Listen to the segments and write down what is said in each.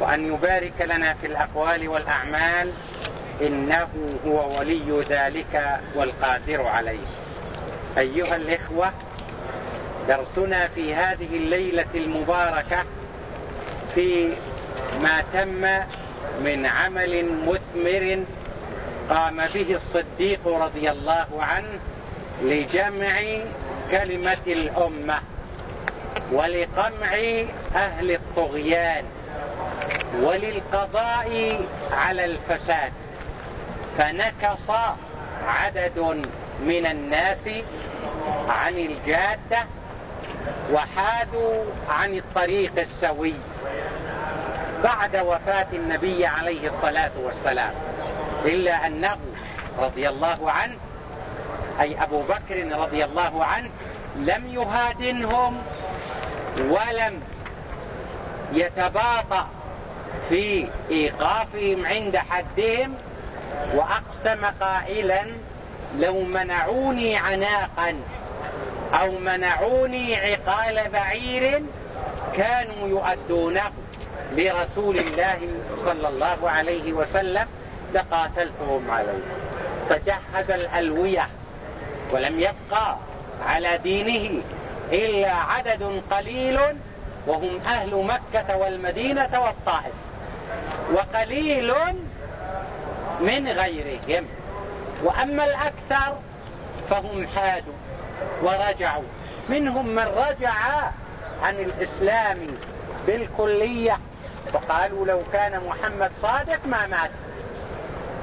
وأن يبارك لنا في الأقوال والأعمال إنه هو ولي ذلك والقادر عليه. أيها الإخوة درسنا في هذه الليلة المباركة في ما تم من عمل مثمر قام به الصديق رضي الله عنه لجمع كلمة الأمة ولقمع أهل الطغيان. وللقضاء على الفساد. فنكص عدد من الناس عن الجادة وحادوا عن الطريق السوي بعد وفاة النبي عليه الصلاة والسلام. إلا أنه رضي الله عنه أي أبو بكر رضي الله عنه لم يهادنهم ولم يتباطأ في إيقافهم عند حدهم وأقسم قائلا لو منعوني عناقا أو منعوني عقال بعير كانوا يؤدونه لرسول الله صلى الله عليه وسلم لقاتلتهم عليه فجهز الألوية ولم يبقى على دينه إلا عدد قليل وهم أهل مكة والمدينة والطائف. وقليل من غيرهم. وأما الأكثر فهم حادوا ورجعوا. منهم من رجع عن الإسلام بالكلية وقالوا لو كان محمد صادق ما مات.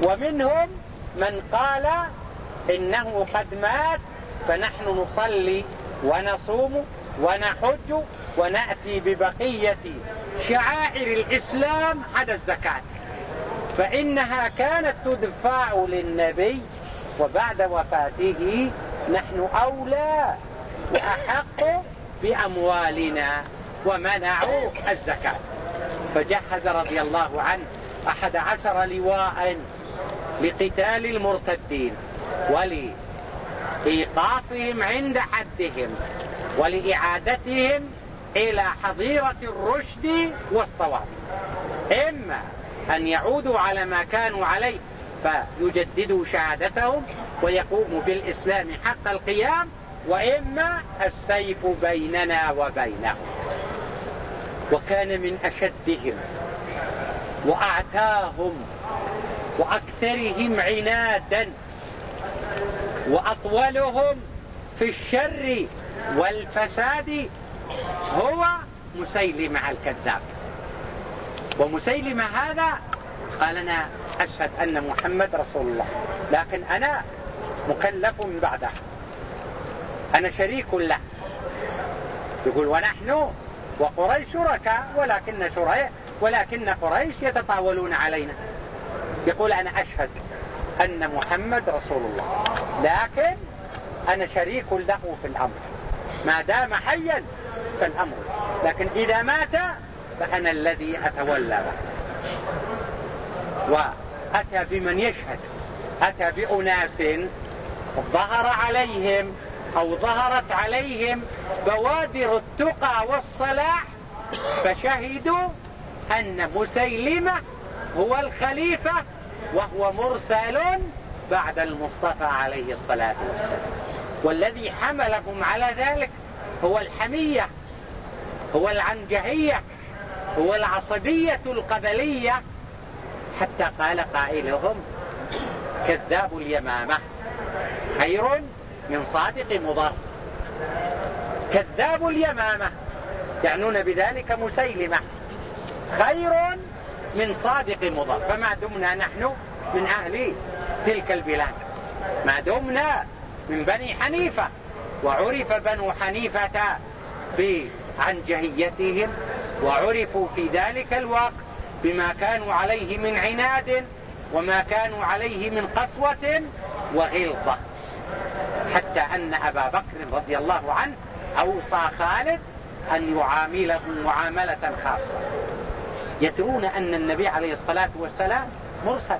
ومنهم من قال إنه قد مات فنحن نصلي ونصوم ونحج ونأتي ببقية شعائر الإسلام عدا الزكاة. فإنها كانت تدفع للنبي وبعد وفاته نحن أولى وأحق بأموالنا ومنعوا الزكاة. فجهز رضي الله عنه أحد عشر لواء لقتال المرتدين ولإيقافهم عند حدهم ولإعادتهم إلى حظيرة الرشد والصواب. إما أن يعودوا على ما كانوا عليه فيجددوا شهادتهم ويقوموا بالإسلام حق القيام وإما السيف بيننا وبينهم. وكان من أشدهم وأعتاهم وأكثرهم عنادا وأطولهم في الشر والفساد هو مسيلمة الكذاب. ومسيلمة هذا قال أنا أشهد أن محمد رسول الله. لكن أنا مكلف بعده. أنا شريك له. يقول ونحن وقريش شركاء ولكن شريك ولكن قريش يتطاولون علينا. يقول أنا أشهد. أن محمد رسول الله. لكن أنا شريك له في الأمر. ما دام حيا فالأمر. لكن إذا مات فأنا الذي أتولى به. وأتى بمن يشهد. أتى بأناس ظهر عليهم أو ظهرت عليهم بوادر التقى والصلاح فشهدوا أن مسيلمة هو الخليفة وهو مرسل بعد المصطفى عليه الصلاة والسلام. والذي حملهم على ذلك هو الحمية هو العنجهية هو العصبية القبلية. حتى قال قائلهم كذاب اليمامة خير من صادق مضر كذاب اليمامة يعنون بذلك مسيلمة. خير من صادق مضر فما دمنا نحن من أهل تلك البلاد. ما دمنا من بني حنيفة وعرف بنو حنيفة بعنجهيتهم وعرفوا في ذلك الوقت بما كانوا عليه من عناد وما كانوا عليه من قسوة وغلظة. حتى أن أبا بكر رضي الله عنه أوصى خالد أن يعامله معاملة خاصة. يدرون أن النبي عليه الصلاة والسلام مرسل.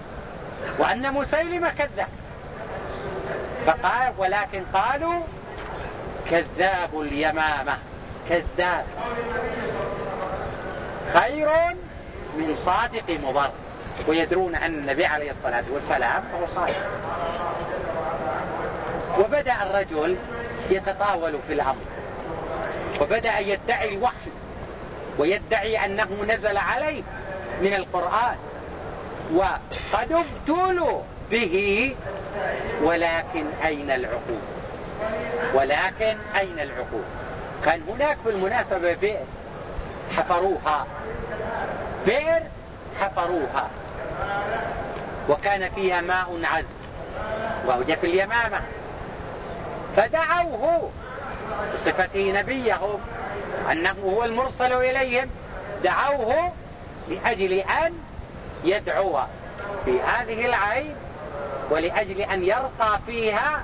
وأن مسيلمة كذاب. فقال ولكن قالوا كذاب اليمامة. كذاب. خير من صادق مضر. ويدرون أن النبي عليه الصلاة والسلام هو صادق. وبدأ الرجل يتطاول في الأمر. وبدأ يدعي الوحي. ويدعي أنه نزل عليه من القرآن. وقد ابتلوا به ولكن أين العقول ولكن أين العقول كان هناك بالمناسبة بئر حفروها بئر حفروها وكان فيها ماء عذب وهو في اليمامة فدعوه بصفته نبيهم أنه هو المرسل إليهم دعوه لأجل أن يدعو في هذه العين ولأجل أن يرقى فيها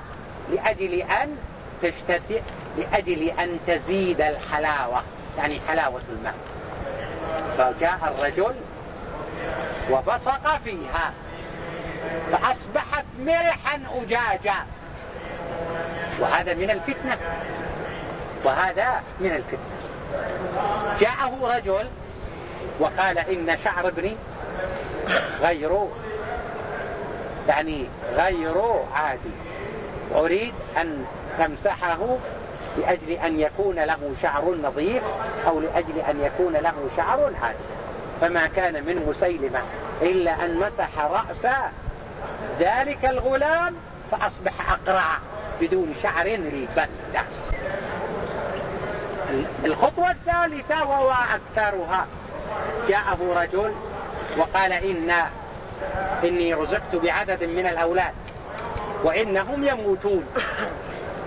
لأجل أن تشتتئ لأجل أن تزيد الحلاوة يعني حلاوة الماء. فجاء الرجل وبصق فيها فأصبحت ملحا أجاجا. وهذا من الفتنة. وهذا من الفتنة. جاءه رجل وقال إن شعر ابني غير يعني غير عادي. أريد أن تمسحه لأجل أن يكون له شعر نظيف أو لأجل أن يكون له شعر عادي. فما كان من مسيلمة إلا أن مسح رأس ذلك الغلام فأصبح أقرع بدون شعر البتة الخطوة الثالثة وهو أكثرها. جاءه رجل وقال إن إني رزقت بعدد من الأولاد وإنهم يموتون.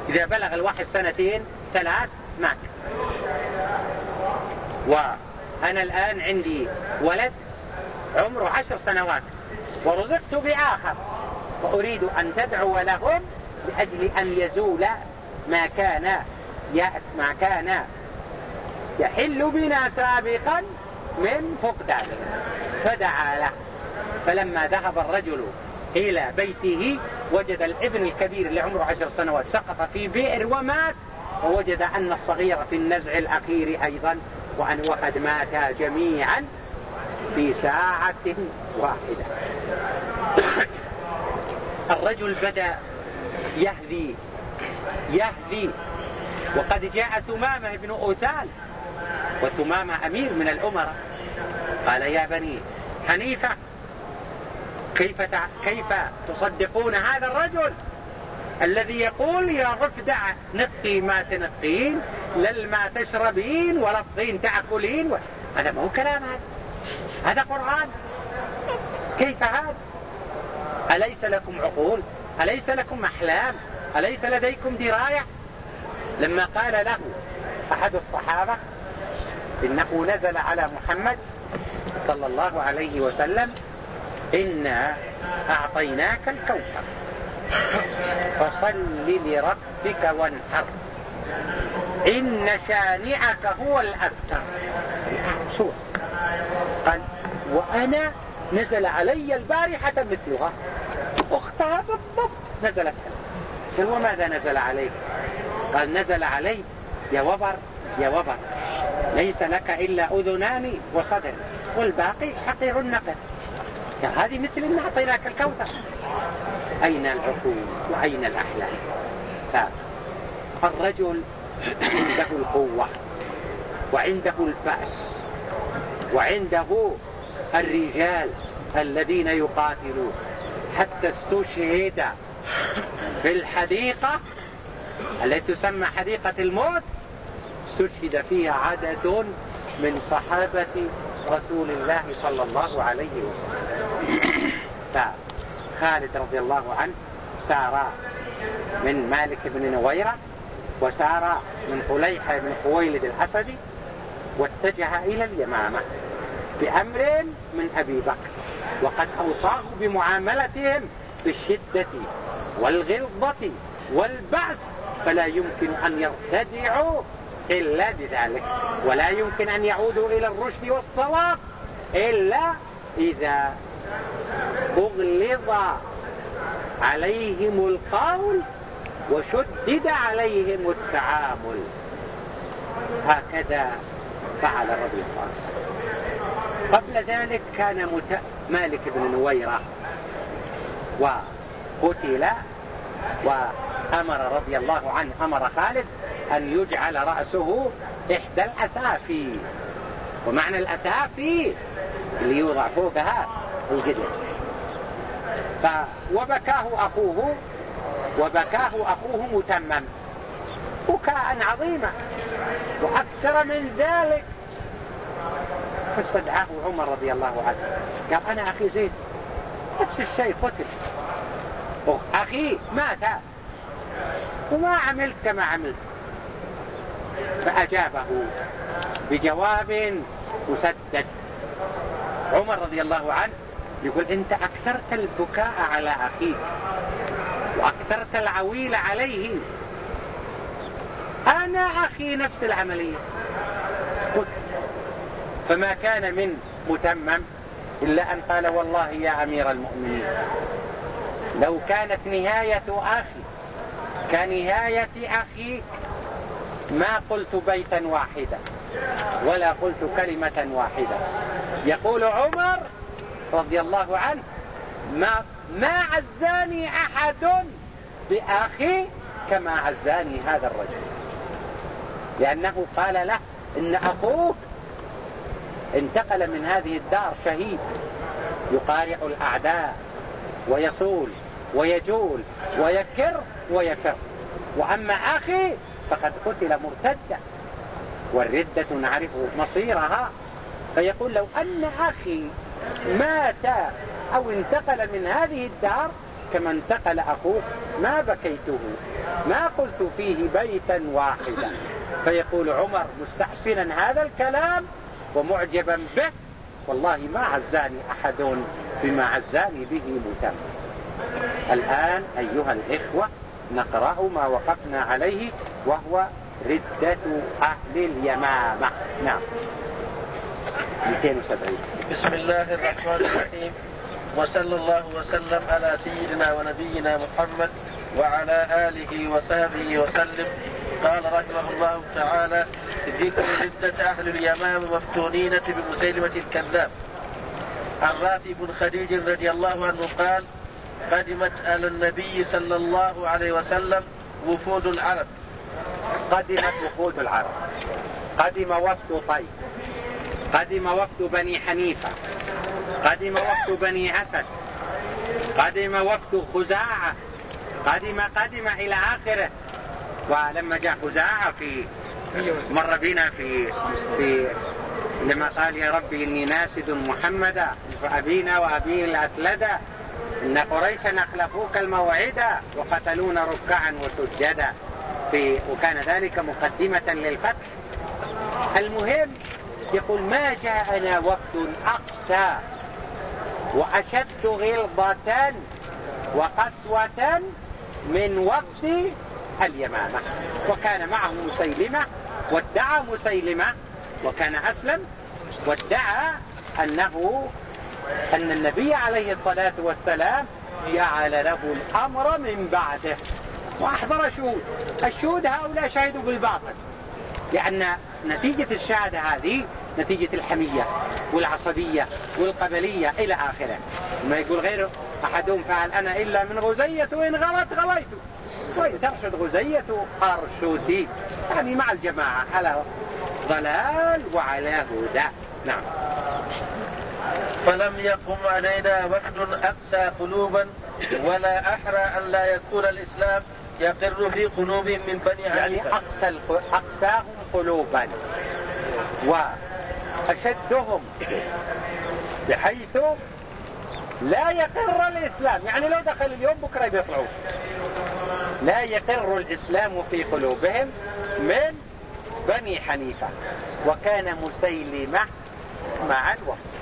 إذا بلغ الواحد سنتين ثلاث مات. وأنا الآن عندي ولد عمره عشر سنوات ورزقت بآخر. وأريد أن تدعو لهم لأجل أن يزول ما كان ما كان يحل بنا سابقا من فقدان. فدعا له. فلما ذهب الرجل إلى بيته وجد الابن الكبير اللي عمره عشر سنوات سقط في بئر ومات ووجد أن الصغير في النزع الأخير أيضا وأن وقد ماتا جميعا في ساعة واحدة. الرجل بدأ يهذي يهذي. وقد جاء ثمامة بن أوتال وثمامة أمير من الأمراء. قال يا بني حنيفة كيف. كيف تصدقون هذا الرجل الذي يقول يا رفدع نقي ما تنقين لل ما تشربين ولفظين تأكلين و... هذا ما هو كلام هذا هذا قرآن. كيف هذا؟ أليس لكم عقول؟ أليس لكم أحلام؟ أليس لديكم دراية؟ لما قال له أحد الصحابة إنه نزل على محمد صلى الله عليه وسلم إنا أعطيناك الكوثر. فصل لربك وانحر. إن شانعك هو الأبتر. سورة. قال وأنا نزل علي البارحة مثلها. أختها بالضبط نزلت قال وماذا نزل عليك؟ قال نزل علي يا وبر يا وبر. ليس لك إلا أذنان وصدر. والباقي حقير النقد هذه مثل إن أعطيناك الكوثر. أين العقول وأين الأحلام؟ فالرجل عنده القوة وعنده البأس وعنده الرجال الذين يقاتلون. حتى استشهد في الحديقة التي تسمى حديقة الموت استشهد فيها عدد من صحابة رسول الله صلى الله عليه وسلم. فخالد رضي الله عنه سار من مالك بن نويرة وسار من طليحة بن خويلد الأسدي واتجه إلى اليمامة بأمر من أبي بكر. وقد أوصاه بمعاملتهم بالشدة والغلظة والبعث فلا يمكن أن يرتدعوا إلا بذلك. ولا يمكن أن يعودوا إلى الرشد والصواب إلا إذا أغلظ عليهم القول وشدد عليهم التعامل. هكذا فعل رضي الله عنه قبل ذلك كان مت... مالك بن نويرة وقتل وأمر رضي الله عنه أمر خالد أن يجعل رأسه إحدى الأثافي ومعنى الأثافي اللي يوضع فوقها القدر. وبكاه أخوه وبكاه أخوه متمم. بكاء عظيما. وأكثر من ذلك فاستدعاه عمر رضي الله عنه. قال أنا أخي زيد. نفس الشيء قتل. أخي مات. وما عملت كما عملت. فأجابه بجواب مسدد. عمر رضي الله عنه يقول أنت أكثرت البكاء على اخيك وأكثرت العويل عليه. أنا أخي نفس العملية. قلت فما كان من متمم إلا أن قال والله يا أمير المؤمنين لو كانت نهاية أخي كنهاية أخيك ما قلت بيتا واحدا ولا قلت كلمة واحدة. يقول عمر رضي الله عنه ما, ما عزاني أحد بأخي كما عزاني هذا الرجل. لأنه قال له إن أخوك انتقل من هذه الدار شهيد يقارع الأعداء ويصول ويجول ويكر ويفر. وأما أخي فقد قتل مرتدا والردة نعرف مصيرها. فيقول لو أن أخي مات أو انتقل من هذه الدار كما انتقل أخوه ما بكيته؟ ما قلت فيه بيتا واحدا. فيقول عمر مستحسنا هذا الكلام ومعجبا به. والله ما عزاني أحد بما عزاني به متم الآن أيها الإخوة نقرأ ما وقفنا عليه وهو ردة أهل اليمامة. نعم. 270 بسم الله الرحمن الرحيم. وصلى الله وسلم على سيدنا ونبينا محمد وعلى آله وصحبه وسلم. قال رحمه الله تعالى ذكر ردة أهل اليمام مفتونين بمسيلمة الكذاب. عن بن خديج رضي الله عنه قال قدمت على النبي صلى الله عليه وسلم وفود العرب. قدمت وفود العرب. قدم وفد طيب. قدم وفد بني حنيفة. قدم وفد بني أسد قدم وفد خزاعة. قدم قدم إلى آخره. ولما جاء خزاعة في مر بنا في في لما قال يا ربي إني ناسد محمدا. فأبينا وأبي الأثلدا إن قريشا أخلفوك الموعدا وقتلونا ركعا وسجدا. في وكان ذلك مقدمة للفتح. المهم يقول ما جاءنا وقت أقسى وأشد غلظة وقسوة من وقت اليمامة. وكان معه مسيلمة وادعى مسيلمة وكان أسلم وادعى أنه أن النبي عليه الصلاة والسلام جعل له الأمر من بعده. وأحضر شهود. الشهود هؤلاء شهدوا بالباطل. لأن نتيجة الشهادة هذه نتيجة الحمية والعصبية والقبلية إلى آخره. ما يقول غيره أحدهم فعل أنا إلا من غزية وإن غلط غليت. وإن ترشد غزية أرشدي. يعني مع الجماعة على ضلال وعلى هدى. نعم. فلم يقم علينا وفد أقسى قلوبا ولا أحرى أن لا يكون الإسلام يقر في قلوبهم من بني يعني أقسى أقساهم قلوبا وأشدهم بحيث لا يقر الإسلام. يعني لو دخل اليوم بكرة بيطلعوا. لا يقر الإسلام في قلوبهم من بني حنيفة. وكان مسيلمة مع الوفد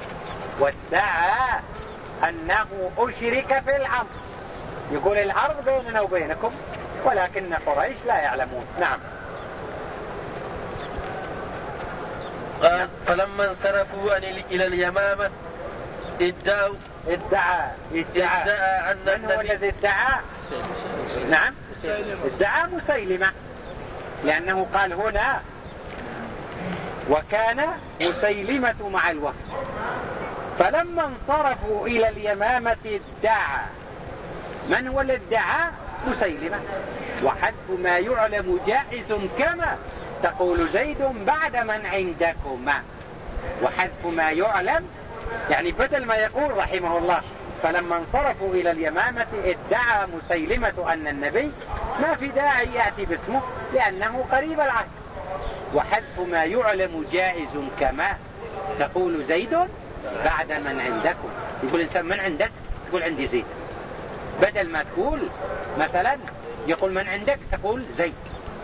وادعى أنه أشرك في الأمر. يقول الأرض بيننا وبينكم ولكن قريش لا يعلمون. نعم. قال فلما انصرفوا إلى اليمامة ادعوا. ادعى ادعى, ادعى أن من هو الذي ادعى؟ نعم. ادعى مسيلمة. لأنه قال هنا وكان مسيلمة مع الوفد فلما انصرفوا إلى اليمامة ادعى. من هو الذي ادعى؟ مسيلمة. وحذف ما يعلم جائز كما تقول زيد بعد من عندكما. وحذف ما يعلم يعني بدل ما يقول رحمه الله فلما انصرفوا إلى اليمامة ادعى مسيلمة أن النبي ما في داعي يأتي باسمه لأنه قريب العهد. وحذف ما يعلم جائز كما تقول زيد بعد من عندكم. يقول إنسان من عندك؟ تقول عندي زيد. بدل ما تقول مثلا يقول من عندك؟ تقول زيد.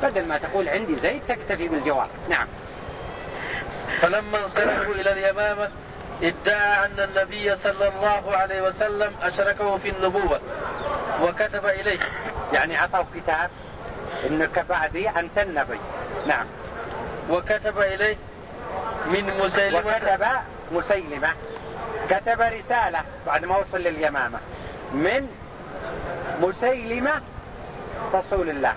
بدل ما تقول عندي زيد تكتفي بالجواب. نعم. فلما انصرفوا إلى اليمامة ادعى أن النبي صلى الله عليه وسلم أشركه في النبوة وكتب إليه. يعني عطوا كتاب إنك بعدي أنت النبي. نعم. وكتب إليه من مسيلمة. وكتب مسيلمة كتب رسالة بعد ما وصل لليمامة. من مسيلمة رسول الله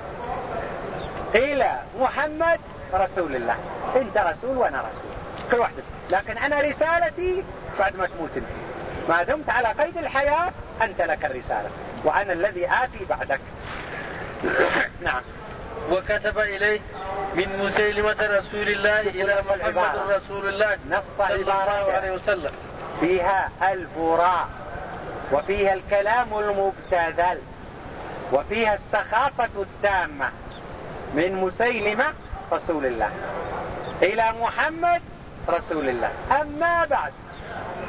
إلى محمد رسول الله. أنت رسول وأنا رسول كل واحد. لكن أنا رسالتي بعد ما تموت أنت. ما دمت على قيد الحياة أنت لك الرسالة. وأنا الذي آتي بعدك. نعم. وكتب إليه من مسيلمة رسول الله إلى محمد رسول الله نص الله عليه وسلم. فيها البراء وفيها الكلام المبتذل وفيها السخافة التامة من مسيلمة رسول الله إلى محمد رسول الله. أما بعد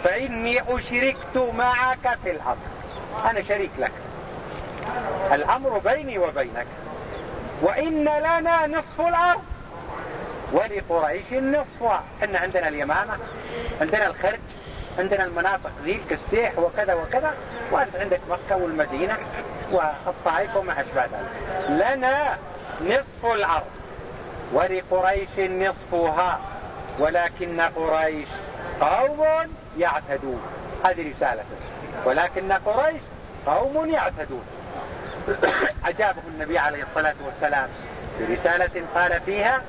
فإني أشركت معك في الأمر. أنا شريك لك. الأمر بيني وبينك. وإن لنا نصف الأرض. ولقريش نصفها إحنا عندنا اليمامة عندنا الخرج عندنا المناطق ذي كالسيح وكذا وكذا. وأنت عندك مكة والمدينة والطائف وما أشبه ذلك. لنا نصف الأرض. ولقريش نصفها. ولكن قريش قوم يعتدون. هذه رسالته ولكن قريش قوم يعتدون. أجابه النبي عليه الصلاة والسلام برسالة قال فيها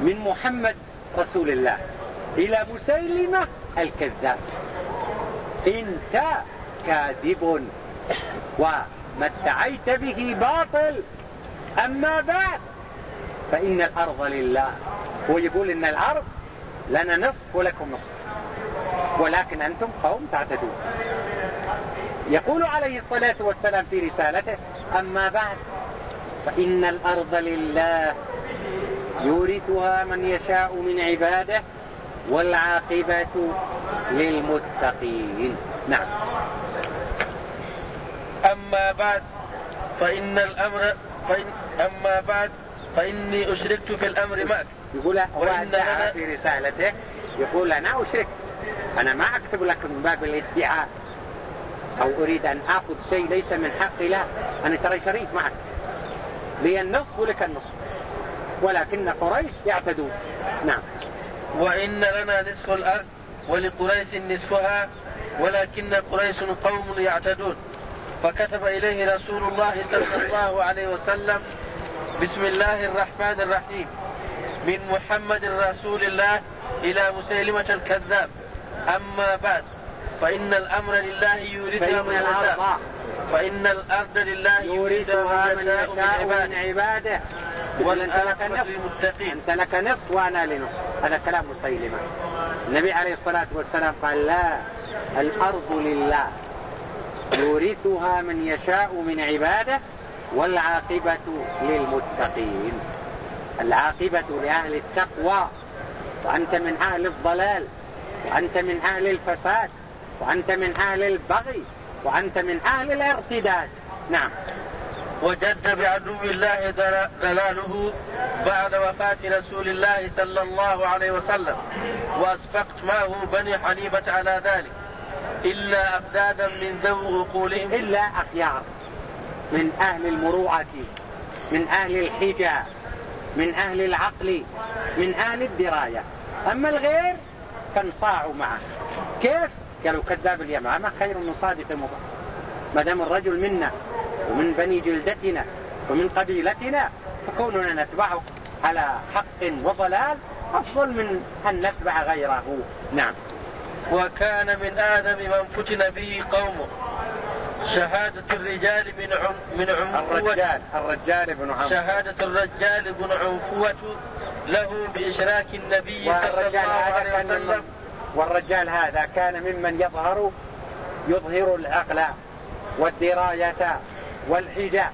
من محمد رسول الله إلى مسيلمة الكذاب. أنت كاذب وما ادعيت به باطل. أما بعد فإن الأرض لله. هو يقول إن الأرض لنا نصف ولكم نصف. ولكن أنتم قوم تعتدون. يقول عليه الصلاة والسلام في رسالته أما بعد فإن الأرض لله يورثها من يشاء من عباده والعاقبة للمتقين. نعم. أما بعد فإن الأمر فإن أما بعد فإني أشركت في الأمر معك. يقول هو أدعى في رسالته يقول أنا أشرك أنا ما أكتب لك من باب الادعاء. أو أريد أن أخذ شيء ليس من حقي لا. أنا ترى شريك معك. لي النصف ولك النصف ولكن قريش يعتدون. نعم. وإن لنا نصف الأرض ولقريش نصفها ولكن قريش قوم يعتدون. فكتب إليه رسول الله صلى الله عليه وسلم بسم الله الرحمن الرحيم من محمد رسول الله إلى مسيلمة الكذاب. أما بعد. فإن الأمر لله يورثها من يشاء. فإن الأرض لله يورثها من يشاء من عباده. والآخرة للمتقين أنت لك نصف وأنا لنصف. هذا كلام مسيلمة. النبي عليه الصلاة والسلام قال لا الأرض لله يورثها من يشاء من عباده والعاقبة للمتقين. العاقبة لأهل التقوى. وأنت من أهل الضلال. وأنت من أهل الفساد. وأنت من أهل البغي وأنت من أهل الارتداد نعم. وجد بعدو الله دلاله بعد وفاة رسول الله صلى الله عليه وسلم وأسفقت معه بني حنيفة على ذلك إلا أفدادا من ذوي عقولهم إلا أخيار. من أهل المروءة من أهل الحجة من أهل العقل من أهل الدراية. أما الغير فانصاعوا معه. كيف؟ قالوا كذاب اليمامة خير من صادق مضى ما دام الرجل منا ومن بني جلدتنا ومن قبيلتنا فكوننا نتبعه على حق وضلال أفضل من أن نتبع غيره. نعم. وكان من آدم من فتن به قومه شهادة الرجال من عم من عنفوة الرجال الرجال بن عمرو شهادة الرجال بن عنفوة له بإشراك النبي صلى الله عليه وسلم. والرجال هذا كان ممن يظهر يظهر العقل والدراية والحجاب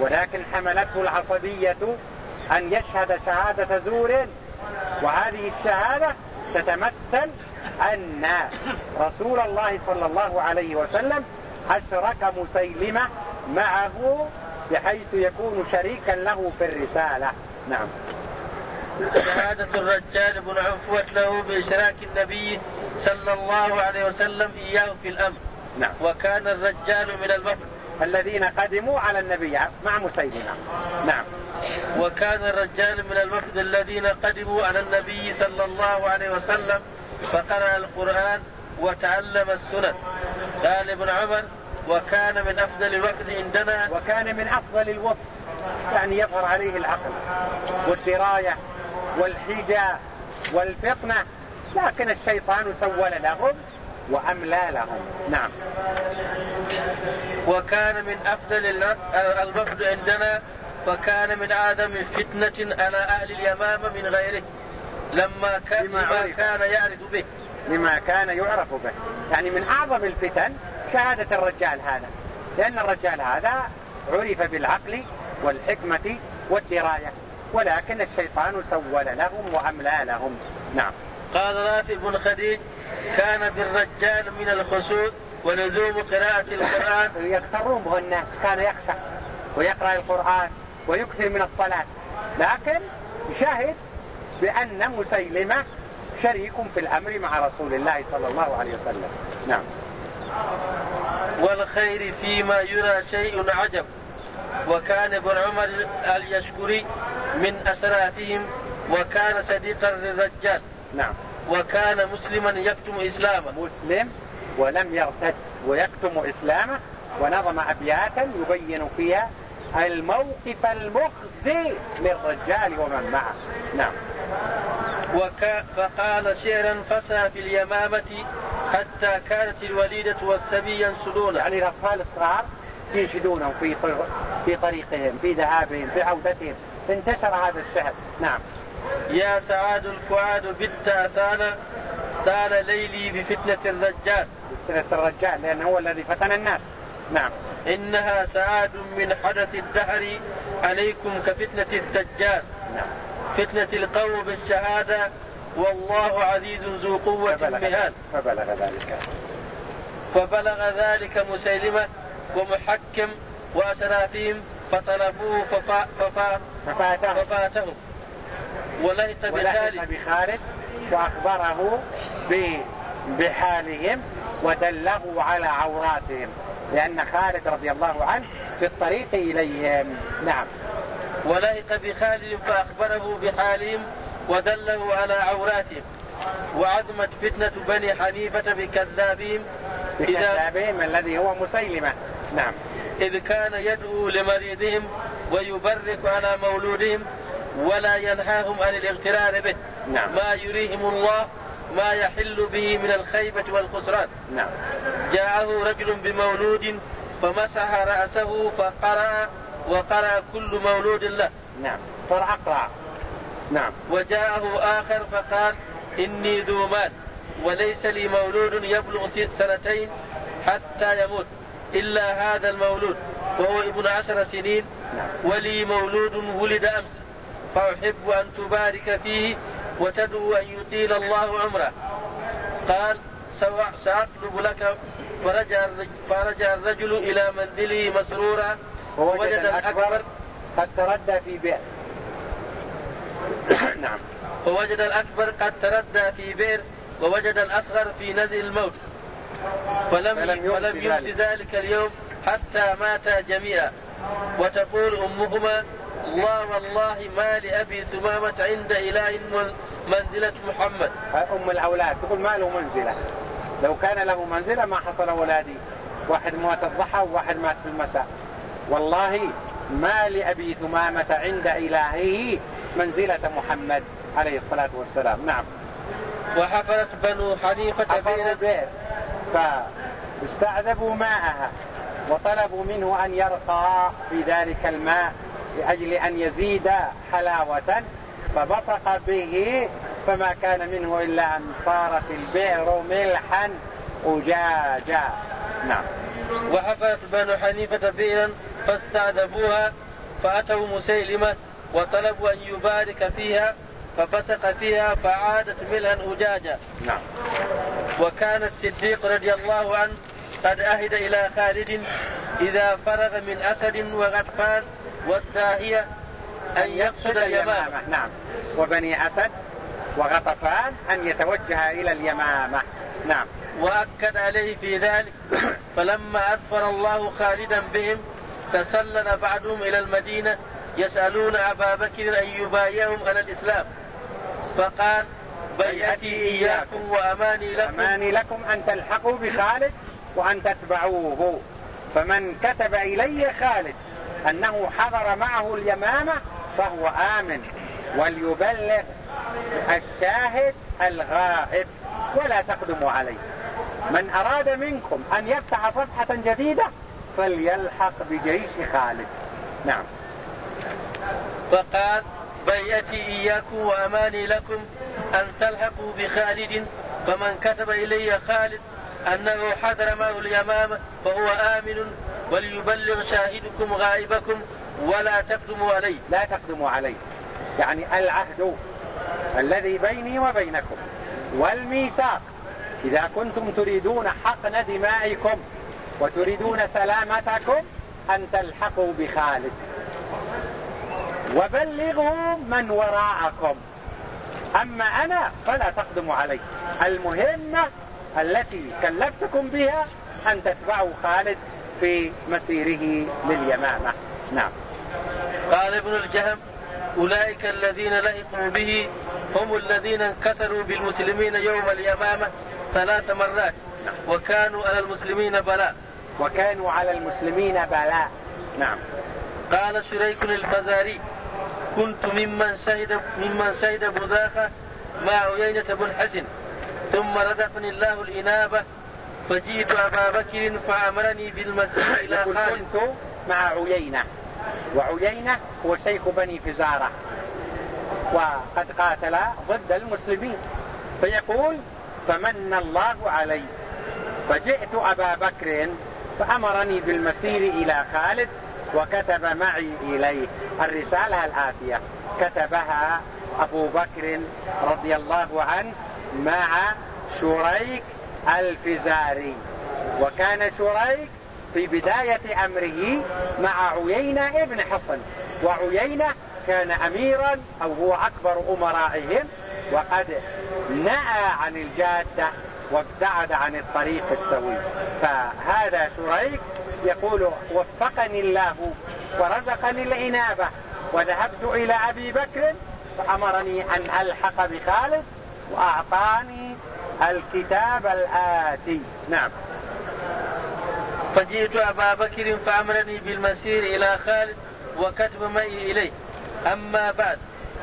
ولكن حملته العصبية أن يشهد شهادة زور وهذه الشهادة تتمثل أن رسول الله صلى الله عليه وسلم أشرك مسيلمة معه بحيث يكون شريكا له في الرسالة. نعم. شهادة الرجال بن عفوة له بإشراك النبي صلى الله عليه وسلم إياه في الأمر. نعم. وكان الرجال من الوفد الذين قدموا على النبي مع مسيلمة نعم. وكان الرجال من الوفد الذين قدموا على النبي صلى الله عليه وسلم فقرأ القرآن وتعلم السنن. قال ابن عمر وكان من أفضل الوفد عندنا. وكان من أفضل الوفد. يعني يظهر عليه العقل والدراية. والحجة والفطنة لكن الشيطان سول لهم وأملى لهم. نعم. وكان من أفضل الوفد عندنا وكان من آدم فتنة على أهل اليمامة من غيره لما كان لما كان يعرف به. لما كان يعرف به. يعني من أعظم الفتن شهادة الرجال هذا. لأن الرجال هذا عرف بالعقل والحكمة والدراية. ولكن الشيطان سول لهم وأملى لهم. نعم. قال رافع بن خديج كان بالرجال من الخسود ولزوم قراءة القرآن. يغترون به الناس كان يخشى ويقرأ القرآن ويكثر من الصلاة. لكن شهد بأن مسيلمة شريك في الأمر مع رسول الله صلى الله عليه وسلم. نعم. والخير فيما يرى شيء عجب. وكان ابن عمر اليشكري من أسرافهم وكان صديقا للرجال. نعم. وكان مسلما يكتم إسلامه. مسلم ولم يرتد ويكتم إسلامه ونظم أبياتا يبين فيها الموقف المخزي للرجال ومن معه. نعم. وك... فقال شعرا فسى في اليمامة حتى كانت الوليدة والسبي ينسلون يعني الأطفال الصغار ينشدونهم في في طريقهم في ذهابهم في عودتهم. انتشر هذا الشعر نعم. يا سعاد الفؤاد بت أثانا طال ليلي بفتنة الرجال. بفتنة الرجال لأنه هو الذي فتن الناس. نعم. إنها سعاد من حدث الدهر عليكم كفتنة الدجال. نعم. فتنة القوم بالشهادة والله عزيز ذو قوة مهان فبلغ ذلك. فبلغ ذلك مسيلمة. ومحكم وأسرافهم فطلبوه ففا ففا ففاتهم, ففاتهم ولهت بخالد بخالد وأخبره بحالهم ودله على عوراتهم. لأن خالد رضي الله عنه في الطريق إليهم. نعم. ولهت بخالد فأخبره بحالهم ودله على عوراتهم. وعظمت فتنة بني حنيفة بكذابهم. بكذابهم الذي هو مسيلمة. نعم. إذ كان يدعو لمريضهم ويبرك على مولودهم ولا ينهاهم عن الاغترار به. نعم. ما يريهم الله ما يحل به من الخيبة والخسران. نعم. جاءه رجل بمولود فمسح رأسه فقرأ وقرأ كل مولود له. نعم. أقرأ نعم. وجاءه آخر فقال إني ذو مال وليس لي مولود يبلغ سنتين حتى يموت. إلا هذا المولود وهو ابن عشر سنين نعم. ولي مولود ولد أمس. فأحب أن تبارك فيه وتدعو أن يطيل الله عمره. قال سأطلب لك فرجع فرجع الرجل إلى منزله مسرورا ووجد الأكبر قد تردى في بئر. نعم. ووجد الأكبر قد تردى في بئر ووجد الأصغر في نزل الموت. فلم فلم فلم يمس ذلك. اليوم حتى ماتا جميعا. وتقول أمهما الله والله ما لأبي ثمامة عند إله منزلة محمد. أم الأولاد تقول ما له منزلة. لو كان له منزلة ما حصل أولادي. واحد مات الضحى وواحد مات في المساء. والله ما لأبي ثمامة عند إلهه منزلة محمد عليه الصلاة والسلام. نعم. وحفرت بنو حنيفة بئر فاستعذبوا ماءها وطلبوا منه أن يرقى في ذلك الماء لأجل أن يزيد حلاوة فبصق به فما كان منه إلا أن صارت البئر ملحا أجاجا. نعم. وحفرت بنو حنيفة بئرا فاستعذبوها فأتوا مسيلمة وطلبوا أن يبارك فيها فبصق فيها فعادت ملها أجاجا. نعم. وكان الصديق رضي الله عنه قد أهد إلى خالد إذا فرغ من أسد وغطفان والداهية أن يقصد اليمامة. نعم. وبني أسد وغطفان أن يتوجه إلى اليمامة. نعم. وأكد عليه في ذلك. فلما أدفر الله خالدا بهم تسلل بعضهم إلى المدينة يسألون أبا بكر أن يبايعهم على الإسلام. فقال بيعتي إياكم وأماني لكم. أماني لكم أن تلحقوا بخالد وأن تتبعوه. فمن كتب إلي خالد أنه حضر معه اليمامة فهو آمن وليبلغ الشاهد الغائب ولا تقدموا عليه. من أراد منكم أن يفتح صفحة جديدة فليلحق بجيش خالد. نعم. فقال بيئتي إياكم وأماني لكم أن تلحقوا بخالد فمن كتب إلي خالد أنه حضر معه اليمامة فهو آمن وليبلغ شاهدكم غائبكم ولا تقدموا عليه. لا تقدموا عليه. يعني العهد الذي بيني وبينكم والميثاق. إذا كنتم تريدون حقن دمائكم وتريدون سلامتكم أن تلحقوا بخالد. وبلغوا من وراءكم. أما أنا فلا تقدموا علي. المهمة التي كلفتكم بها أن تتبعوا خالد في مسيره لليمامة. نعم. قال ابن الجهم أولئك الذين لحقوا به هم الذين انكسروا بالمسلمين يوم اليمامة ثلاث مرات وكانوا على المسلمين بلاء. وكانوا على المسلمين بلاء. نعم. قال شريك الفزاري كنت ممن شهد ممن شهد بزاخة مع عيينة بن حسن ثم رزقني الله الإنابة فجئت أبا بكر فأمرني بالمسيح إلى خالد كنت مع عيينة. وعيينة هو شيخ بني فزارة. وقد قاتل ضد المسلمين. فيقول فمن الله علي. فجئت أبا بكر فأمرني بالمسير إلى خالد وكتب معي إليه. الرسالة الآتية. كتبها أبو بكر رضي الله عنه مع شريك الفزاري. وكان شريك في بداية أمره مع عيينة ابن حصن. وعيينة كان أميرا أو هو أكبر أمرائهم. وقد نأى عن الجادة وابتعد عن الطريق السوي. فهذا شريك يقول وفقني الله ورزقني الإنابة وذهبت إلى أبي بكر فأمرني أن ألحق بخالد وأعطاني الكتاب الآتي. نعم. فجئت أبا بكر فأمرني بالمسير إلى خالد وكتب معي إليه. أما بعد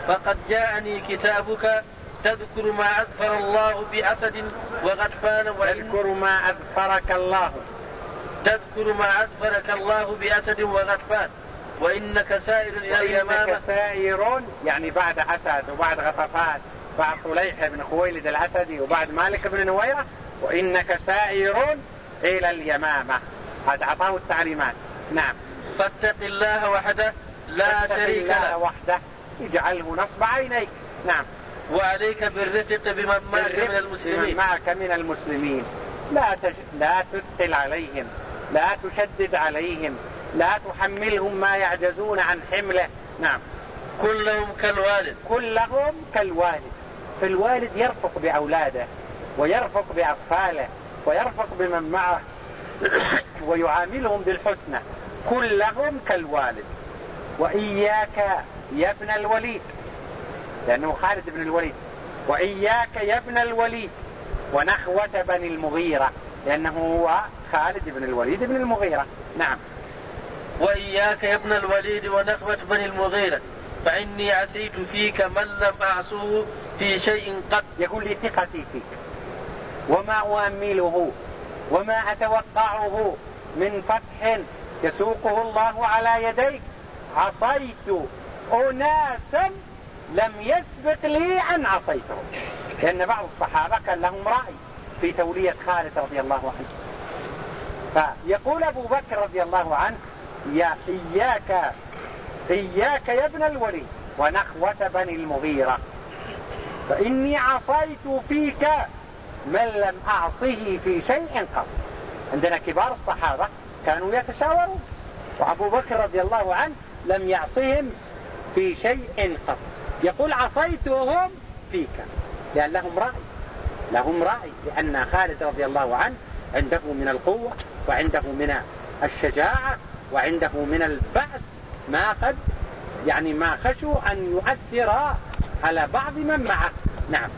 فقد جاءني كتابك تذكر ما أذفر الله بأسد وغطفان تذكر ما أذفرك الله. تذكر ما أذفرك الله بأسد وغطفان وإنك سائر إلى اليمامة وإنك سائر يعني بعد أسد وبعد غطفان بعد طليح بن خويلد الأسدي وبعد مالك بن نويرة وإنك سائر إلى اليمامة. هذا أعطاه التعليمات. نعم. فاتق الله وحده لا شريك له. وحده. اجعله نصب عينيك. نعم. وعليك بالرفق بمن معك من المسلمين. معك من المسلمين. لا تج... لا تثقل عليهم. لا تشدد عليهم لا تحملهم ما يعجزون عن حمله. نعم. كلهم كالوالد. كلهم كالوالد. فالوالد يرفق بأولاده ويرفق بأطفاله ويرفق بمن معه ويعاملهم بالحسنى. كلهم كالوالد. وإياك يا ابن الوليد. لأنه خالد بن الوليد. وإياك يا ابن الوليد. ونخوة بني المغيرة. لأنه هو خالد بن الوليد بن المغيرة. نعم. وإياك يا ابن الوليد ونخوة بني المغيرة فإني عسيت فيك من لم أعصه في شيء قط. يقول لي ثقتي فيك. وما أؤمله وما أتوقعه من فتح يسوقه الله على يديك. عصيت أناسا لم يسبق لي أن عصيتهم. لأن بعض الصحابة كان لهم رأي. في تولية خالد رضي الله عنه. فيقول أبو بكر رضي الله عنه يا إياك إياك يا ابن الوليد ونخوة بني المغيرة. فإني عصيت فيك من لم أعصه في شيء قط. عندنا كبار الصحابة كانوا يتشاورون وأبو بكر رضي الله عنه لم يعصهم في شيء قط. يقول عصيتهم فيك. لأن لهم رأي. لهم رأي لأن خالد رضي الله عنه عنده من القوة وعنده من الشجاعة وعنده من البأس ما قد يعني ما خشوا أن يؤثر على بعض من معه. نعم.